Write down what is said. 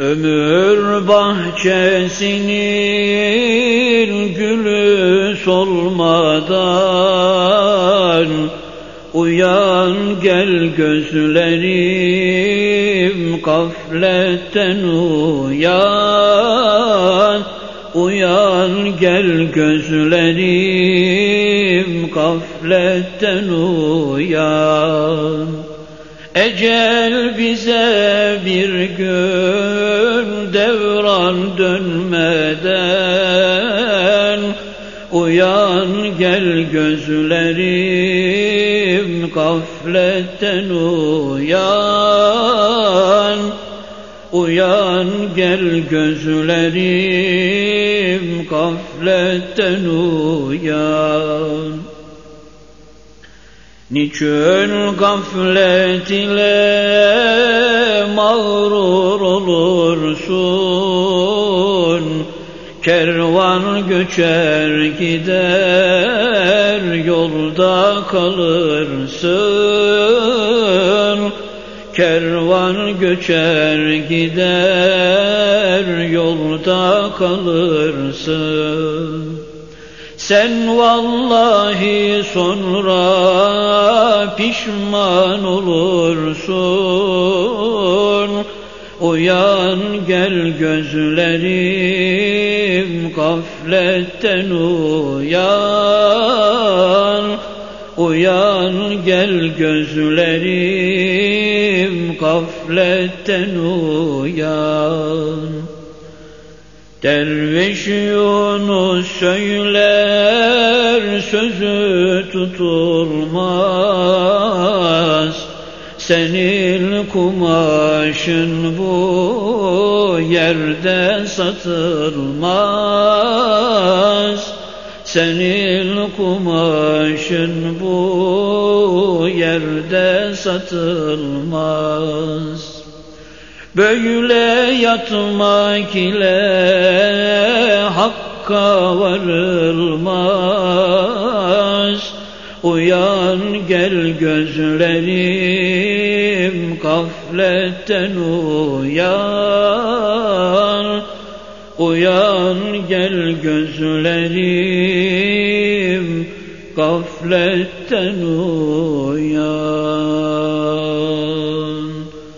Ömür bahçesinin gülü solmadan Uyan gel gözlerim gafletten uyan Uyan gel gözlerim gafletten uyan. Ecel bize bir gün devran dönmeden Uyan gel gözlerim gafletten uyan. Uyan gel gözlerim gafletten uyan Niçin gaflet ile mağrur olursun? Kervan göçer gider yolda kalırsın. Kervan göçer gider yolda kalırsın sen vallahi sonra pişman olursun. Uyan gel gözlerim gafletten uyan. Uyan gel gözlerim gafletten uyan Derviş Yunus söyler sözü tutulmaz. Senin kumaşın bu yerde satılmaz. Senin kumaşın bu yerde satılmaz Böyle yatmak ile hakka varılmaz. Uyan gel gözlerim gafletten uyan. Uyan gel gözlerim gafletten uyan